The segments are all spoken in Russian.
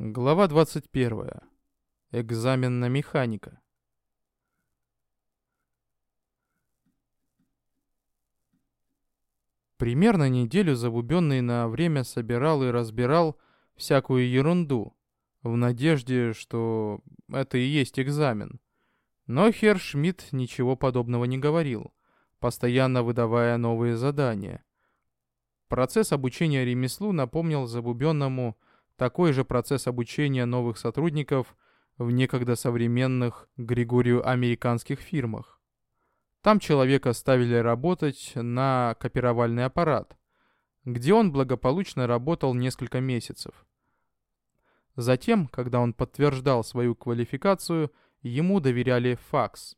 Глава 21. Экзамен на механика. Примерно неделю Забубенный на время собирал и разбирал всякую ерунду, в надежде, что это и есть экзамен. Но Херр Шмидт ничего подобного не говорил, постоянно выдавая новые задания. Процесс обучения ремеслу напомнил Забубенному, такой же процесс обучения новых сотрудников в некогда современных Григорию американских фирмах. Там человека ставили работать на копировальный аппарат, где он благополучно работал несколько месяцев. Затем, когда он подтверждал свою квалификацию, ему доверяли факс.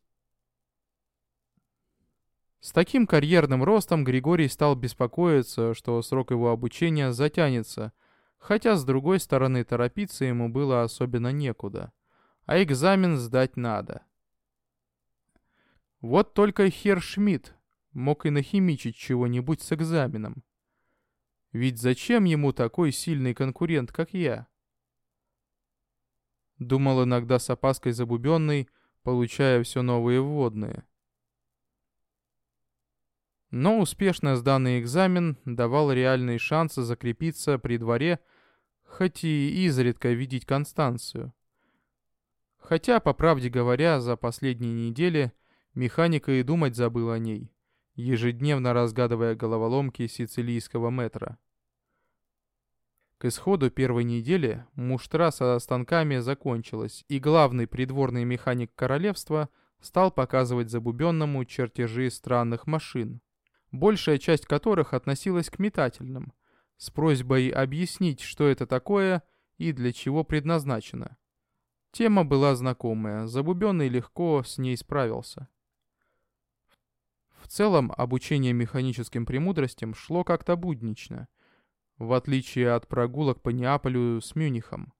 С таким карьерным ростом Григорий стал беспокоиться, что срок его обучения затянется, Хотя, с другой стороны, торопиться ему было особенно некуда. А экзамен сдать надо. Вот только Хер Шмидт мог и нахимичить чего-нибудь с экзаменом. Ведь зачем ему такой сильный конкурент, как я? Думал иногда с опаской забубенный, получая все новые вводные. Но успешно сданный экзамен давал реальные шансы закрепиться при дворе хоть и изредка видеть Констанцию. Хотя, по правде говоря, за последние недели механика и думать забыл о ней, ежедневно разгадывая головоломки сицилийского метра. К исходу первой недели муштра со станками закончилась, и главный придворный механик королевства стал показывать забубенному чертежи странных машин, большая часть которых относилась к метательным, с просьбой объяснить, что это такое и для чего предназначено. Тема была знакомая, Забубенный легко с ней справился. В целом, обучение механическим премудростям шло как-то буднично, в отличие от прогулок по Неаполю с Мюнихом.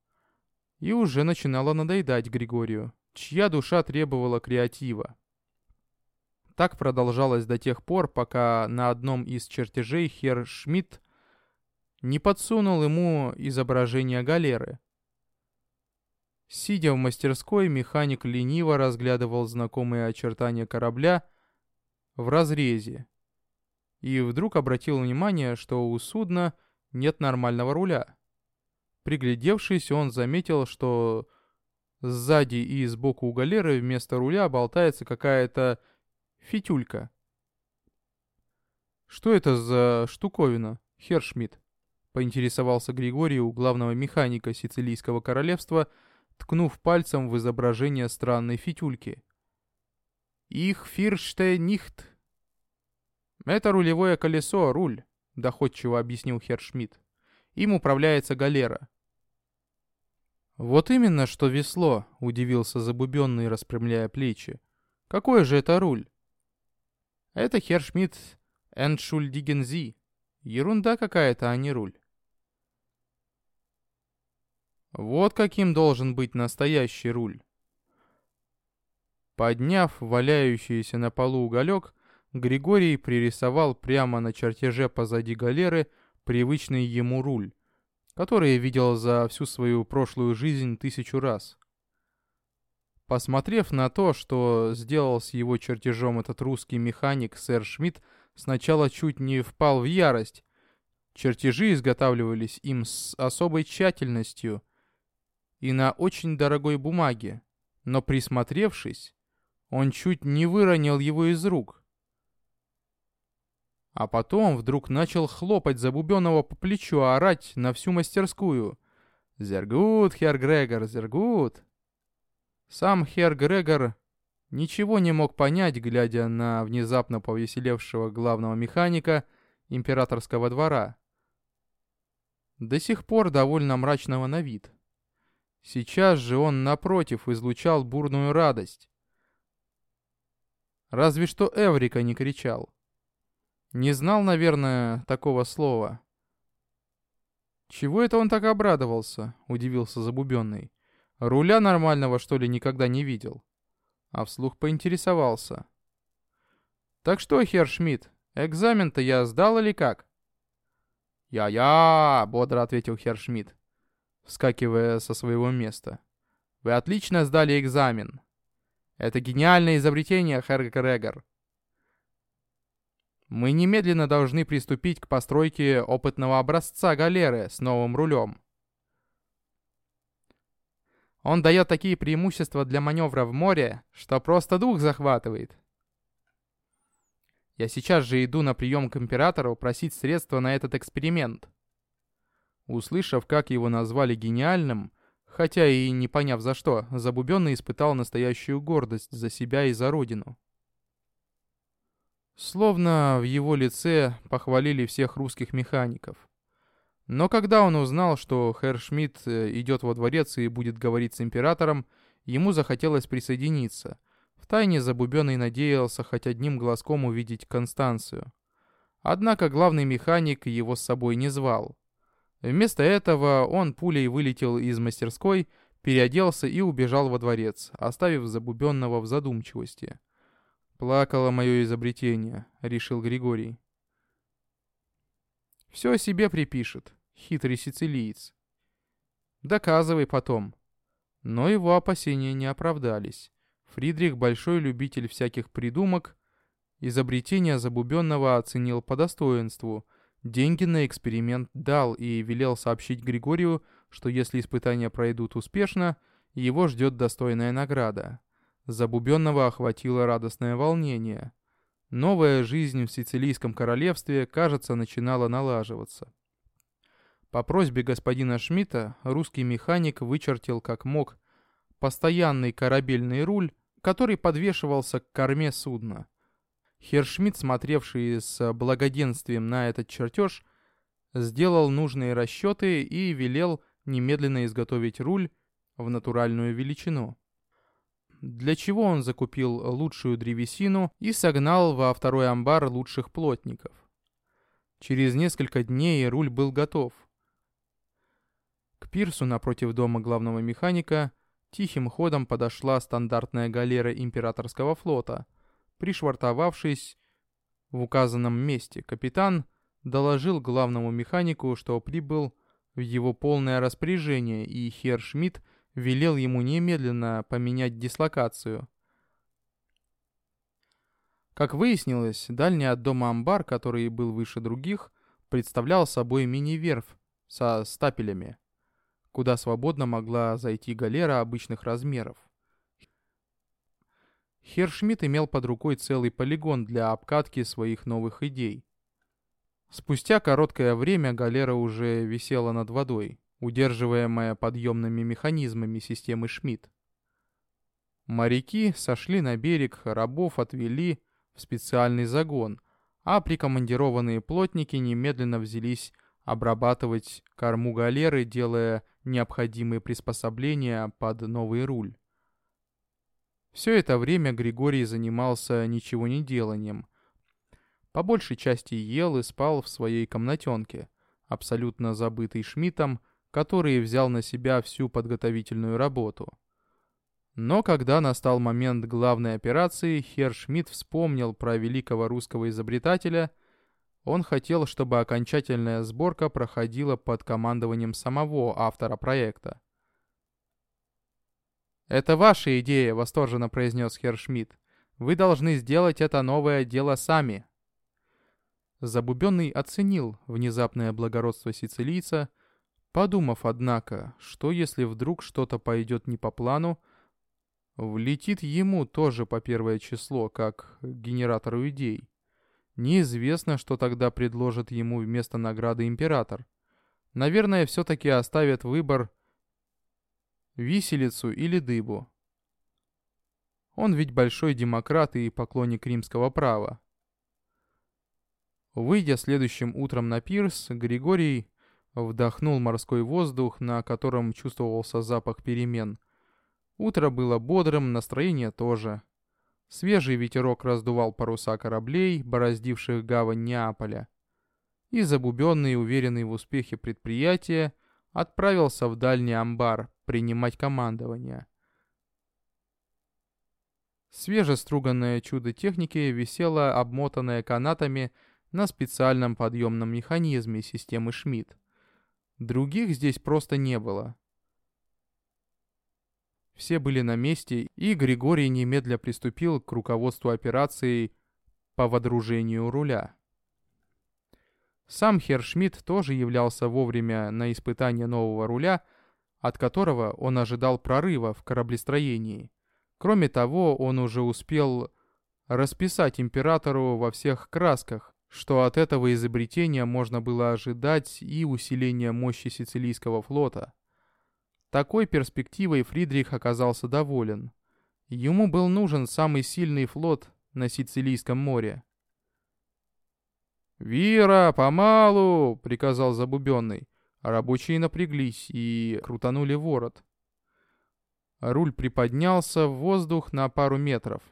И уже начинало надоедать Григорию, чья душа требовала креатива. Так продолжалось до тех пор, пока на одном из чертежей Хер Шмидт не подсунул ему изображение галеры. Сидя в мастерской, механик лениво разглядывал знакомые очертания корабля в разрезе. И вдруг обратил внимание, что у судна нет нормального руля. Приглядевшись, он заметил, что сзади и сбоку у галеры вместо руля болтается какая-то фитюлька. «Что это за штуковина, Хершмидт?» Поинтересовался Григорий у главного механика Сицилийского королевства, ткнув пальцем в изображение странной фитюльки. «Их фирште нихт». «Это рулевое колесо, руль», — доходчиво объяснил Хершмидт. «Им управляется галера». «Вот именно, что весло», — удивился Забубенный, распрямляя плечи. «Какой же это руль?» «Это Хершмидт Эншульдигензи. Ерунда какая-то, а не руль». Вот каким должен быть настоящий руль. Подняв валяющийся на полу уголек, Григорий пририсовал прямо на чертеже позади галеры привычный ему руль, который видел за всю свою прошлую жизнь тысячу раз. Посмотрев на то, что сделал с его чертежом этот русский механик сэр Шмидт, сначала чуть не впал в ярость. Чертежи изготавливались им с особой тщательностью – и на очень дорогой бумаге, но присмотревшись, он чуть не выронил его из рук. А потом вдруг начал хлопать Забубенного по плечу, а орать на всю мастерскую. «Зергут, хер Грегор, зергут!» Сам хер Грегор ничего не мог понять, глядя на внезапно повеселевшего главного механика императорского двора. До сих пор довольно мрачного на вид. Сейчас же он, напротив, излучал бурную радость. Разве что Эврика не кричал. Не знал, наверное, такого слова. «Чего это он так обрадовался?» — удивился Забубенный. «Руля нормального, что ли, никогда не видел?» А вслух поинтересовался. «Так что, хер Шмидт, экзамен-то я сдал или как?» «Я-я!» — бодро ответил хер Шмидт. вскакивая со своего места. «Вы отлично сдали экзамен. Это гениальное изобретение, Херр Грегор. Мы немедленно должны приступить к постройке опытного образца галеры с новым рулем. Он дает такие преимущества для маневра в море, что просто дух захватывает. Я сейчас же иду на прием к императору просить средства на этот эксперимент. Услышав, как его назвали гениальным, хотя и не поняв за что, Забубенный испытал настоящую гордость за себя и за родину. Словно в его лице похвалили всех русских механиков. Но когда он узнал, что Herr Шмидт э, идет во дворец и будет говорить с императором, ему захотелось присоединиться. Втайне Забубенный надеялся хоть одним глазком увидеть Констанцию. Однако главный механик его с собой не звал. Вместо этого он пулей вылетел из мастерской, переоделся и убежал во дворец, оставив Забубенного в задумчивости. «Плакало мое изобретение», — решил Григорий. «Все себе припишет хитрый сицилиец. Доказывай потом. Но его опасения не оправдались. Фридрих, большой любитель всяких придумок, изобретение Забубенного оценил по достоинству, деньги на эксперимент дал и велел сообщить Григорию, что если испытания пройдут успешно, его ждет достойная награда. Забубенного охватило радостное волнение. Новая жизнь в Сицилийском королевстве, кажется, начинала налаживаться. По просьбе господина Шмидта русский механик вычертил как мог постоянный корабельный руль, который подвешивался к корме судна. Хершмидт, смотревший с благоденствием на этот чертеж, сделал нужные расчеты и велел немедленно изготовить руль в натуральную величину. Для чего он закупил лучшую древесину и согнал во второй амбар лучших плотников. Через несколько дней руль был готов – пирсу напротив дома главного механика тихим ходом подошла стандартная галера императорского флота. Пришвартовавшись в указанном месте, капитан доложил главному механику, что прибыл в его полное распоряжение, и Хер Шмидт велел ему немедленно поменять дислокацию. Как выяснилось, дальний от дома амбар, который был выше других, представлял собой мини-верфь со стапелями куда свободно могла зайти галера обычных размеров. Хершмидт имел под рукой целый полигон для обкатки своих новых идей. Спустя короткое время галера уже висела над водой, удерживаемая подъемными механизмами системы Шмидт. Моряки сошли на берег, рабов отвели в специальный загон, а прикомандированные плотники немедленно взялись обрабатывать корму галеры, делая необходимые приспособления под новый руль. Все это время Григорий занимался ничего не деланием. По большей части ел и спал в своей комнатенке, абсолютно забытый Шмидтом, который взял на себя всю подготовительную работу. Но когда настал момент главной операции, Хер Шмидт вспомнил про великого русского изобретателя он хотел, чтобы окончательная сборка проходила под командованием самого автора проекта. «Это ваша идея», — восторженно произнес Херр Шмидт. «Вы должны сделать это новое дело сами». Забубенный оценил внезапное благородство сицилийца, подумав, однако, что если вдруг что-то пойдет не по плану, влетит ему тоже по первое число, как генератору идей. Неизвестно, что тогда предложит ему вместо награды император. Наверное, все-таки оставят выбор виселицу или дыбу. Он ведь большой демократ и поклонник римского права. Выйдя следующим утром на пирс, Григорий вдохнул морской воздух, на котором чувствовался запах перемен. Утро было бодрым, настроение тоже. Свежий ветерок раздувал паруса кораблей, бороздивших гавань Неаполя. И забубенный, уверенный в успехе предприятия, отправился в дальний амбар принимать командование. Свежеструганное чудо техники висело обмотанное канатами на специальном подъемном механизме системы Шмидт. Других здесь просто не было. Все были на месте, и Григорий немедля приступил к руководству операцией по водружению руля. Сам Хершмидт тоже являлся вовремя на испытание нового руля, от которого он ожидал прорыва в кораблестроении. Кроме того, он уже успел расписать императору во всех красках, что от этого изобретения можно было ожидать и усиления мощи сицилийского флота. Такой перспективой Фридрих оказался доволен. Ему был нужен самый сильный флот на Сицилийском море. «Вира, помалу!» — приказал Забубенный. Рабочие напряглись и крутанули ворот. Руль приподнялся в воздух на пару метров.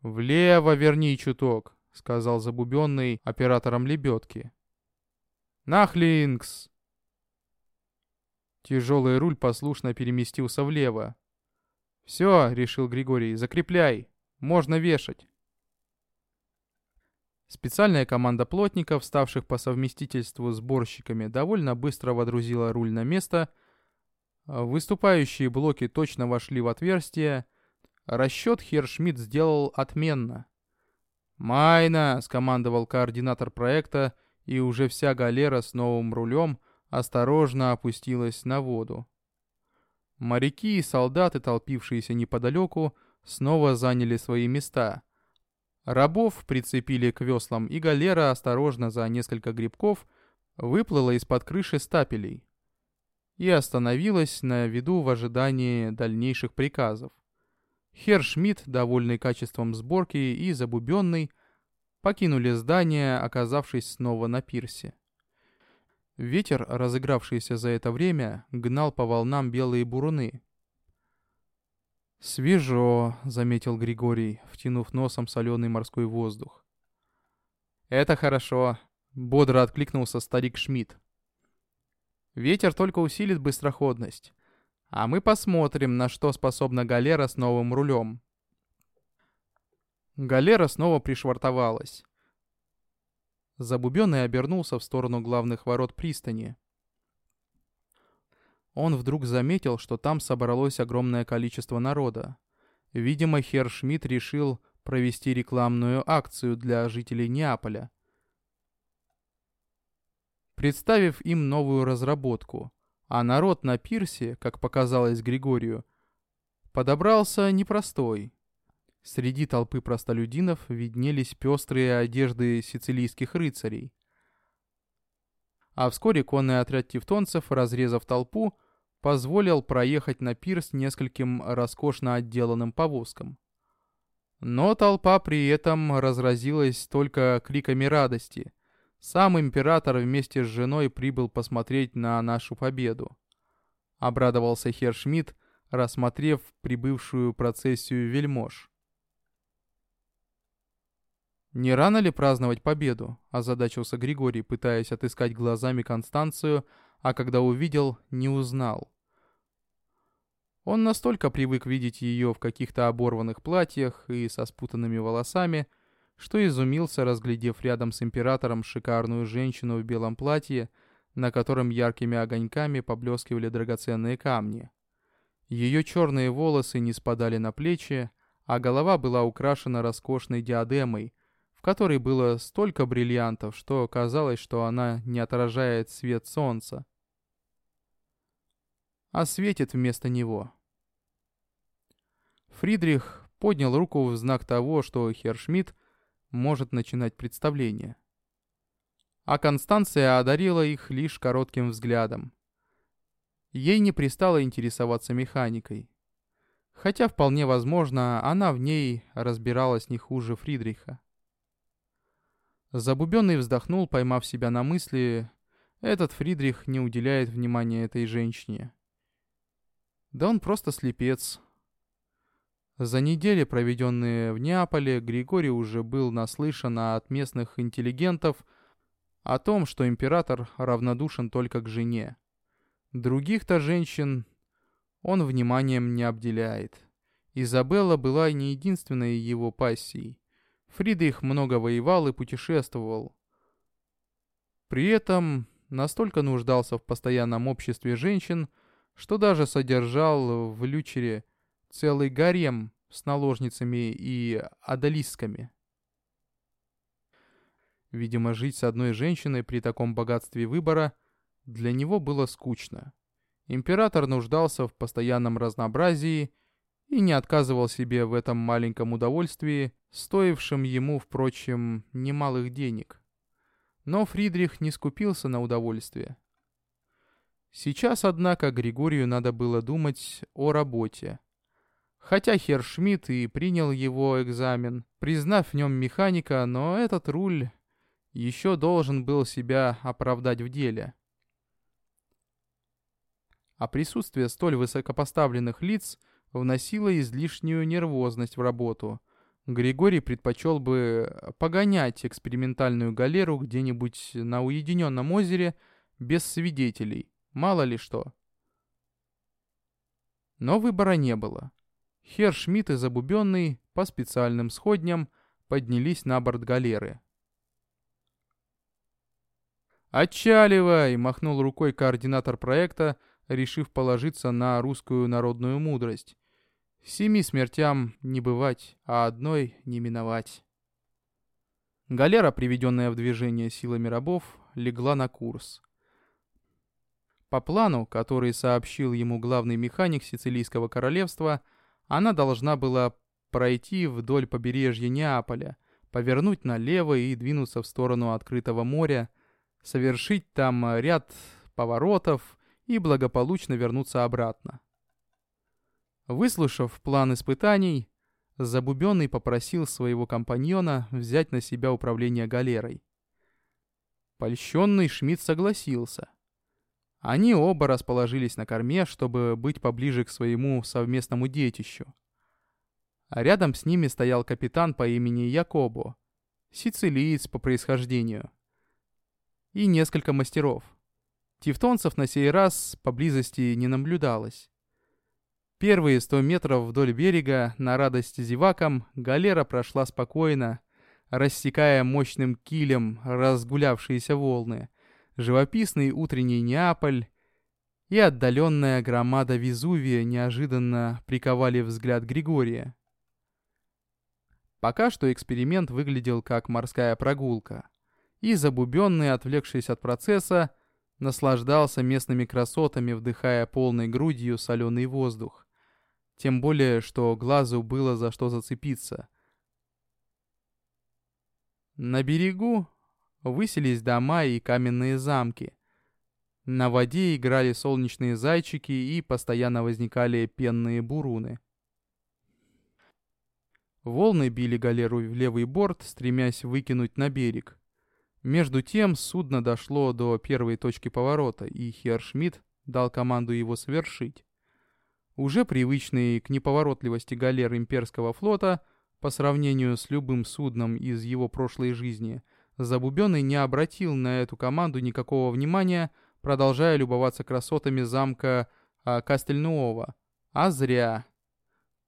«Влево верни чуток», — сказал Забубенный оператором лебедки. «Нахлинкс!» Тяжелый руль послушно переместился влево. «Все», — решил Григорий, — «закрепляй. Можно вешать». Специальная команда плотников, ставших по совместительству сборщиками, довольно быстро водрузила руль на место. Выступающие блоки точно вошли в отверстие. Расчет Хершмидт сделал отменно. «Майна!» — скомандовал координатор проекта, и уже вся галера с новым рулем осторожно опустилась на воду. Моряки и солдаты, толпившиеся неподалеку, снова заняли свои места — Рабов прицепили к веслам, и галера осторожно за несколько грибков выплыла из-под крыши стапелей и остановилась на виду в ожидании дальнейших приказов. Херр Шмидт, довольный качеством сборки и забубенный, покинули здание, оказавшись снова на пирсе. Ветер, разыгравшийся за это время, гнал по волнам белые буруны, «Свежо», — заметил Григорий, втянув носом соленый морской воздух. «Это хорошо», — бодро откликнулся старик Шмидт. «Ветер только усилит быстроходность. А мы посмотрим, на что способна галера с новым рулем». Галера снова пришвартовалась. Забубенный обернулся в сторону главных ворот пристани. Он вдруг заметил, что там собралось огромное количество народа. Видимо, Херр Шмидт решил провести рекламную акцию для жителей Неаполя. Представив им новую разработку, а народ на пирсе, как показалось Григорию, подобрался непростой. Среди толпы простолюдинов виднелись пестрые одежды сицилийских рыцарей. А вскоре конный отряд тевтонцев, разрезав толпу, позволил проехать на пирс нескольким роскошно отделанным повозкам. Но толпа при этом разразилась только криками радости. Сам император вместе с женой прибыл посмотреть на нашу победу. Обрадовался Хершмидт, рассмотрев прибывшую процессию вельмож. «Не рано ли праздновать победу?» – озадачился Григорий, пытаясь отыскать глазами Констанцию, а когда увидел, не узнал. Он настолько привык видеть ее в каких-то оборванных платьях и со спутанными волосами, что изумился, разглядев рядом с императором шикарную женщину в белом платье, на котором яркими огоньками поблескивали драгоценные камни. Ее черные волосы не спадали на плечи, а голова была украшена роскошной диадемой, в которой было столько бриллиантов, что казалось, что она не отражает свет солнца, а светит вместо него. Фридрих поднял руку в знак того, что Хершмидт может начинать представление. А Констанция одарила их лишь коротким взглядом. Ей не пристало интересоваться механикой. Хотя вполне возможно, она в ней разбиралась не хуже Фридриха. Забубенный вздохнул, поймав себя на мысли, этот Фридрих не уделяет внимания этой женщине. Да он просто слепец. За недели, проведенные в Неаполе, Григорий уже был наслышан от местных интеллигентов о том, что император равнодушен только к жене. Других-то женщин он вниманием не обделяет. Изабелла была не единственной его пассией. Фридрих много воевал и путешествовал. При этом настолько нуждался в постоянном обществе женщин, что даже содержал в Лючере целый гарем с наложницами и адалисками. Видимо, жить с одной женщиной при таком богатстве выбора для него было скучно. Император нуждался в постоянном разнообразии и не отказывал себе в этом маленьком удовольствии, стоившем ему, впрочем, немалых денег. Но Фридрих не скупился на удовольствие. Сейчас, однако, Григорию надо было думать о работе. Хотя Херр Шмидт и принял его экзамен, признав в нем механика, но этот руль еще должен был себя оправдать в деле. А присутствие столь высокопоставленных лиц вносило излишнюю нервозность в работу. Григорий предпочел бы погонять экспериментальную галеру где-нибудь на уединенном озере без свидетелей, мало ли что. Но выбора не было. Хер Шмидт и Забубенный по специальным сходням поднялись на борт галеры. «Отчаливай!» — махнул рукой координатор проекта, решив положиться на русскую народную мудрость. Семи смертям не бывать, а одной не миновать. Галера, приведенная в движение силами рабов, легла на курс. По плану, который сообщил ему главный механик Сицилийского королевства, она должна была пройти вдоль побережья Неаполя, повернуть налево и двинуться в сторону открытого моря, совершить там ряд поворотов и благополучно вернуться обратно. Выслушав план испытаний, Забубенный попросил своего компаньона взять на себя управление галерой. Польщенный Шмидт согласился. Они оба расположились на корме, чтобы быть поближе к своему совместному детищу. А рядом с ними стоял капитан по имени Якобо, сицилиец по происхождению – и несколько мастеров. Тевтонцев на сей раз поблизости не наблюдалось. Первые сто метров вдоль берега, на радость зевакам, галера прошла спокойно, рассекая мощным килем разгулявшиеся волны, живописный утренний Неаполь и отдаленная громада Везувия неожиданно приковали взгляд Григория. Пока что эксперимент выглядел как морская прогулка и, забубенный, отвлекшись от процесса, наслаждался местными красотами, вдыхая полной грудью соленый воздух. Тем более, что глазу было за что зацепиться. На берегу высились дома и каменные замки. На воде играли солнечные зайчики и постоянно возникали пенные буруны. Волны били галеру в левый борт, стремясь выкинуть на берег. Между тем судно дошло до первой точки поворота, и Хершмидт дал команду его совершить. Уже привычный к неповоротливости галер имперского флота, по сравнению с любым судном из его прошлой жизни, Забубенный не обратил на эту команду никакого внимания, продолжая любоваться красотами замка а, Кастельнуова. А зря.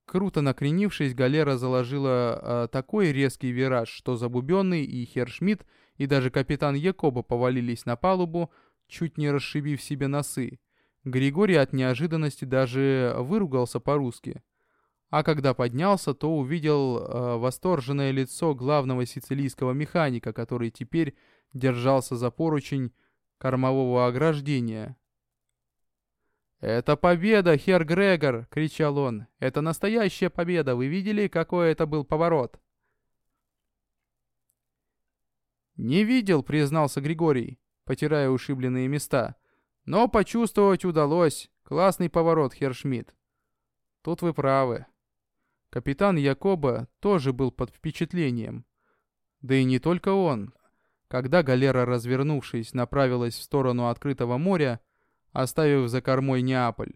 Круто накренившись, галера заложила а, такой резкий вираж, что Забубенный и Хершмидт и даже капитан Якоба повалились на палубу, чуть не расшибив себе носы. Григорий от неожиданности даже выругался по-русски. А когда поднялся, то увидел э, восторженное лицо главного сицилийского механика, который теперь держался за поручень кормового ограждения. «Это победа, хер Грегор!» — кричал он. «Это настоящая победа! Вы видели, какой это был поворот?» «Не видел», — признался Григорий, потирая ушибленные места. «Но почувствовать удалось. Классный поворот, Хершмидт». «Тут вы правы». Капитан Якоба тоже был под впечатлением. Да и не только он. Когда галера, развернувшись, направилась в сторону открытого моря, оставив за кормой Неаполь,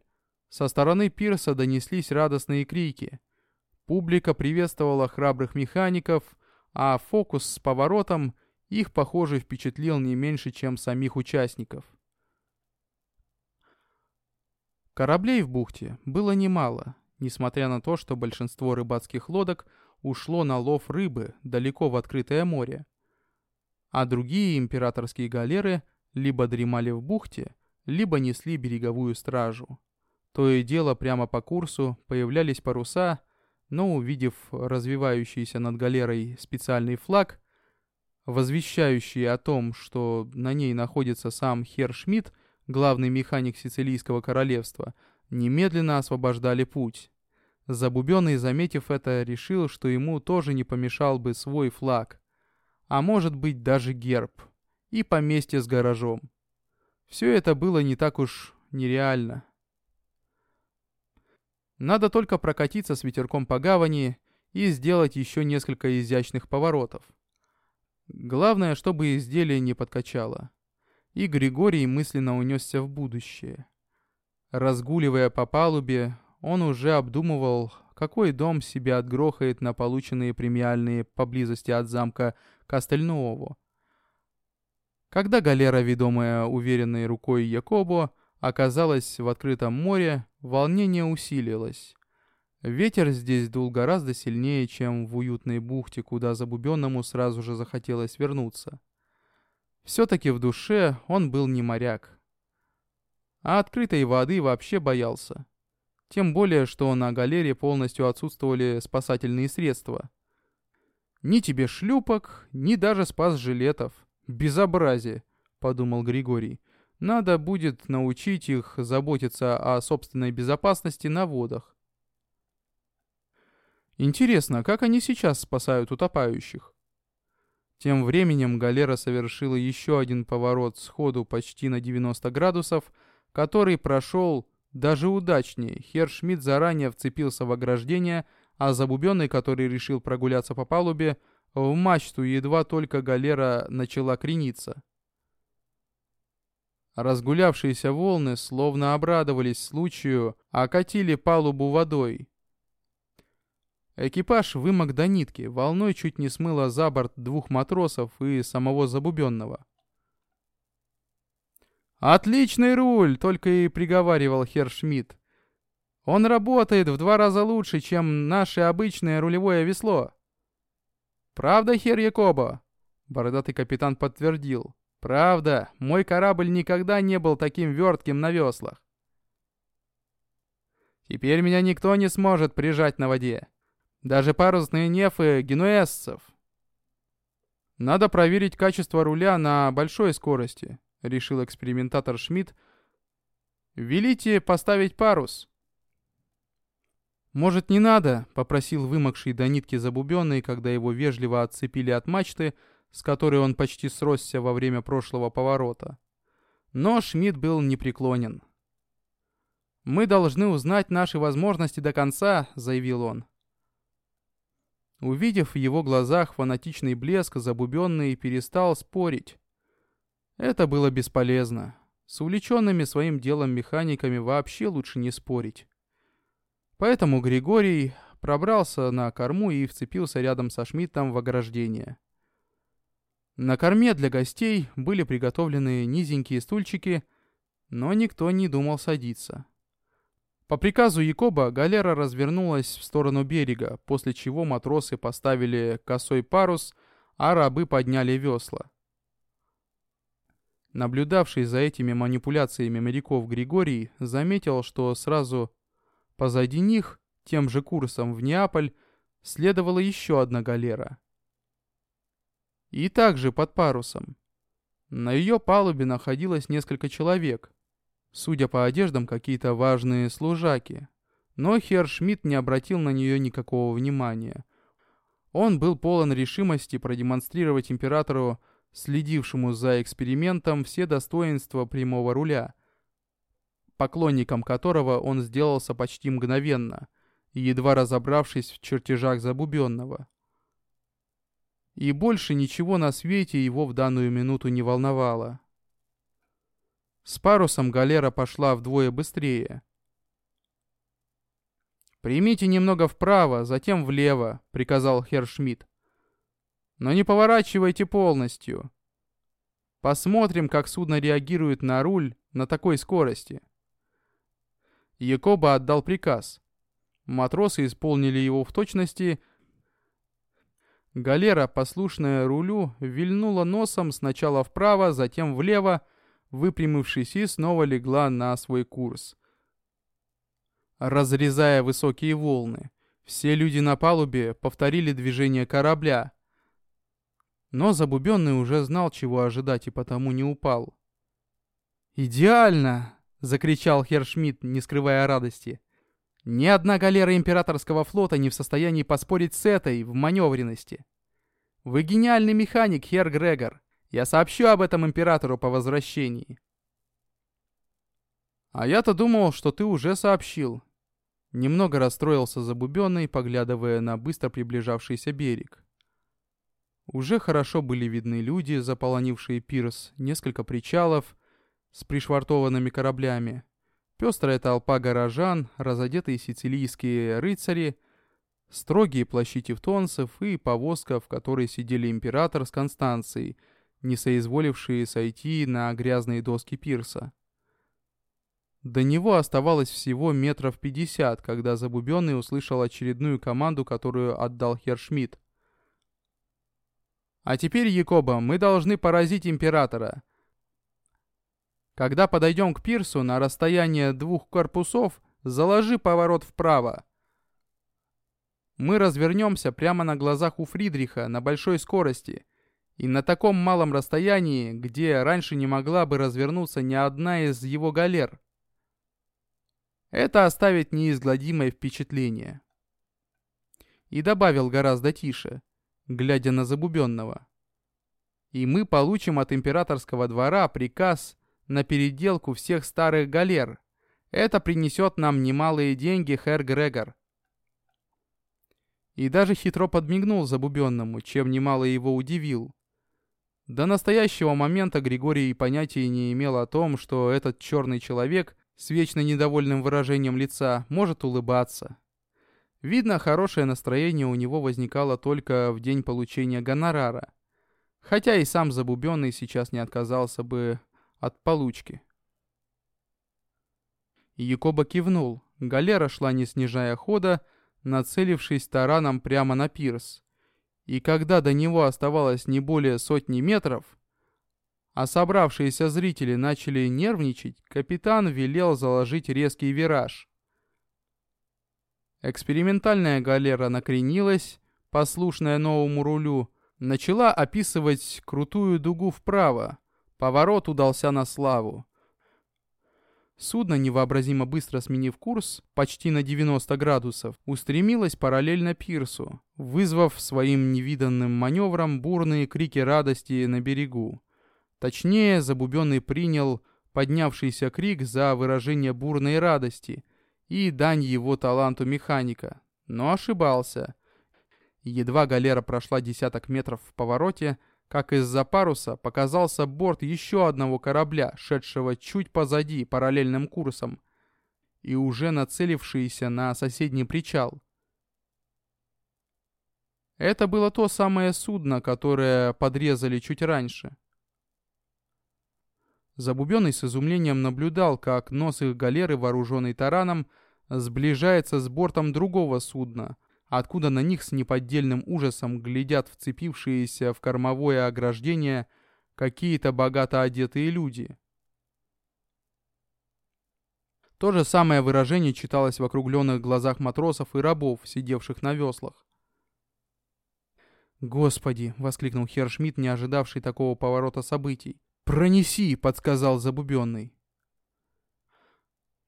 со стороны пирса донеслись радостные крики. Публика приветствовала храбрых механиков, а фокус с поворотом — их, похоже, впечатлил не меньше, чем самих участников. Кораблей в бухте было немало, несмотря на то, что большинство рыбацких лодок ушло на лов рыбы далеко в открытое море. А другие императорские галеры либо дремали в бухте, либо несли береговую стражу. То и дело прямо по курсу появлялись паруса, но увидев развивающийся над галерой специальный флаг, возвещающий о том, что на ней находится сам Хер Шмидт, главный механик Сицилийского королевства, немедленно освобождали путь. Забубенный, заметив это, решил, что ему тоже не помешал бы свой флаг, а может быть даже герб, и поместье с гаражом. Все это было не так уж нереально. Надо только прокатиться с ветерком по гавани и сделать еще несколько изящных поворотов. Главное, чтобы изделие не подкачало. И Григорий мысленно унесся в будущее. Разгуливая по палубе, он уже обдумывал, какой дом себя отгрохает на полученные премиальные поблизости от замка Кастельнуову. Когда галера, ведомая уверенной рукой Якобо, оказалась в открытом море, волнение усилилось. Ветер здесь дул гораздо сильнее, чем в уютной бухте, куда Забубенному сразу же захотелось вернуться. Все-таки в душе он был не моряк. А открытой воды вообще боялся. Тем более, что на галере полностью отсутствовали спасательные средства. Ни тебе шлюпок, ни даже спас-жилетов. Безобразие, подумал Григорий. Надо будет научить их заботиться о собственной безопасности на водах. Интересно, как они сейчас спасают утопающих? Тем временем галера совершила еще один поворот сходу почти на 90 градусов, который прошел даже удачнее. Хер Шмидт заранее вцепился в ограждение, а Забубенный, который решил прогуляться по палубе, в мачту едва только галера начала крениться. Разгулявшиеся волны словно обрадовались случаю, окатили палубу водой. Экипаж вымок до нитки, волной чуть не смыло за борт двух матросов и самого Забубенного. «Отличный руль!» — только и приговаривал Херр Шмидт. «Он работает в два раза лучше, чем наше обычное рулевое весло». «Правда, Хер Якоба?» — бородатый капитан подтвердил. Правда, мой корабль никогда не был таким вертким на веслах. Теперь меня никто не сможет прижать на воде. Даже парусные нефы генуэзцев. Надо проверить качество руля на большой скорости, решил экспериментатор Шмидт. Велите поставить парус. «Может, не надо?» — попросил вымокший до нитки забубенный, когда его вежливо отцепили от мачты, с которой он почти сросся во время прошлого поворота. Но Шмидт был непреклонен. «Мы должны узнать наши возможности до конца», — заявил он. Увидев в его глазах фанатичный блеск, Забубенный перестал спорить. Это было бесполезно. С увлеченными своим делом механиками вообще лучше не спорить. Поэтому Григорий пробрался на корму и вцепился рядом со Шмидтом в ограждение. На корме для гостей были приготовлены низенькие стульчики, но никто не думал садиться. По приказу Якоба галера развернулась в сторону берега, после чего матросы поставили косой парус, а рабы подняли весла. Наблюдавший за этими манипуляциями моряков Григорий заметил, что сразу позади них, тем же курсом в Неаполь, следовала еще одна галера — и также под парусом. На ее палубе находилось несколько человек. Судя по одеждам, какие-то важные служаки. Но Херр Шмидт не обратил на нее никакого внимания. Он был полон решимости продемонстрировать императору, следившему за экспериментом, все достоинства прямого руля, поклонником которого он сделался почти мгновенно, едва разобравшись в чертежах Забубенного и больше ничего на свете его в данную минуту не волновало. С парусом галера пошла вдвое быстрее. «Примите немного вправо, затем влево», — приказал Херр Шмидт. «Но не поворачивайте полностью. Посмотрим, как судно реагирует на руль на такой скорости». Якоба отдал приказ. Матросы исполнили его в точности Галера, послушная рулю, вильнула носом сначала вправо, затем влево, выпрямившись и снова легла на свой курс. Разрезая высокие волны, все люди на палубе повторили движение корабля. Но Забубенный уже знал, чего ожидать, и потому не упал. «Идеально!» — закричал Хершмидт, не скрывая радости. «Ни одна галера императорского флота не в состоянии поспорить с этой в маневренности. Вы гениальный механик, Хер Грегор. Я сообщу об этом императору по возвращении». «А я-то думал, что ты уже сообщил». Немного расстроился Забубенный, поглядывая на быстро приближавшийся берег. Уже хорошо были видны люди, заполонившие пирс, несколько причалов с пришвартованными кораблями, пестрая толпа горожан, разодетые сицилийские рыцари, строгие плащи тевтонцев и повозка, в которой сидели император с Констанцией, не соизволившие сойти на грязные доски пирса. До него оставалось всего метров пятьдесят, когда Забубенный услышал очередную команду, которую отдал Хершмидт. А теперь, Якоба, мы должны поразить императора. Когда подойдем к пирсу на расстояние двух корпусов, заложи поворот вправо. Мы развернемся прямо на глазах у Фридриха на большой скорости и на таком малом расстоянии, где раньше не могла бы развернуться ни одна из его галер. Это оставит неизгладимое впечатление. И добавил гораздо тише глядя на Забубенного. И мы получим от императорского двора приказ на переделку всех старых галер. Это принесет нам немалые деньги, хэр Грегор. И даже хитро подмигнул Забубенному, чем немало его удивил. До настоящего момента Григорий понятия не имел о том, что этот черный человек с вечно недовольным выражением лица может улыбаться. Видно, хорошее настроение у него возникало только в день получения гонорара. Хотя и сам Забубенный сейчас не отказался бы от получки. Якоба кивнул. Галера шла не снижая хода, нацелившись тараном прямо на пирс. И когда до него оставалось не более сотни метров, а собравшиеся зрители начали нервничать, капитан велел заложить резкий вираж. Экспериментальная галера накренилась, послушная новому рулю, начала описывать крутую дугу вправо. Поворот удался на славу. Судно, невообразимо быстро сменив курс, почти на 90 градусов, устремилось параллельно пирсу, вызвав своим невиданным маневром бурные крики радости на берегу. Точнее, Забубенный принял поднявшийся крик за выражение бурной радости – и дань его таланту механика. Но ошибался. Едва галера прошла десяток метров в повороте, как из-за паруса показался борт еще одного корабля, шедшего чуть позади параллельным курсом, и уже нацелившийся на соседний причал. Это было то самое судно, которое подрезали чуть раньше. Забубенный с изумлением наблюдал, как нос их галеры, вооруженный тараном, сближается с бортом другого судна, откуда на них с неподдельным ужасом глядят вцепившиеся в кормовое ограждение какие-то богато одетые люди. То же самое выражение читалось в округленных глазах матросов и рабов, сидевших на веслах. «Господи!» — воскликнул Хершмидт, не ожидавший такого поворота событий. «Пронеси!» — подсказал Забубенный.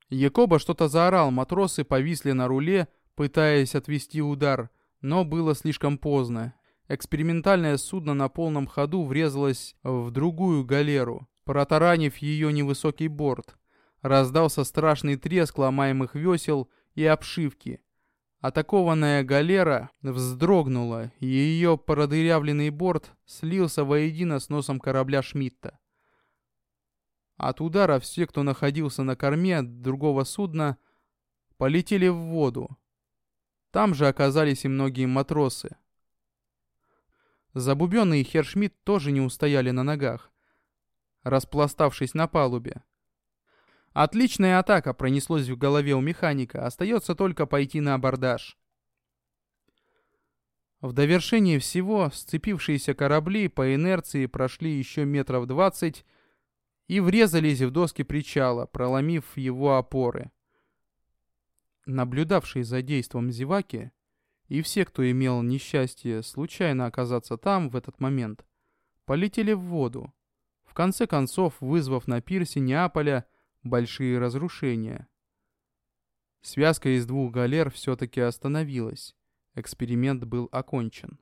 Якоба что-то заорал, матросы повисли на руле, пытаясь отвести удар, но было слишком поздно. Экспериментальное судно на полном ходу врезалось в другую галеру, протаранив ее невысокий борт. Раздался страшный треск ломаемых весел и обшивки. Атакованная галера вздрогнула, и ее продырявленный борт слился воедино с носом корабля Шмидта. От удара все, кто находился на корме другого судна, полетели в воду. Там же оказались и многие матросы. Забубенный Хершмидт тоже не устояли на ногах, распластавшись на палубе. Отличная атака пронеслось в голове у механика, остается только пойти на абордаж. В довершение всего сцепившиеся корабли по инерции прошли еще метров двадцать и врезались в доски причала, проломив его опоры. Наблюдавшие за действом зеваки и все, кто имел несчастье случайно оказаться там в этот момент, полетели в воду, в конце концов вызвав на пирсе Неаполя большие разрушения. Связка из двух галер все-таки остановилась. Эксперимент был окончен.